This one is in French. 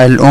الأم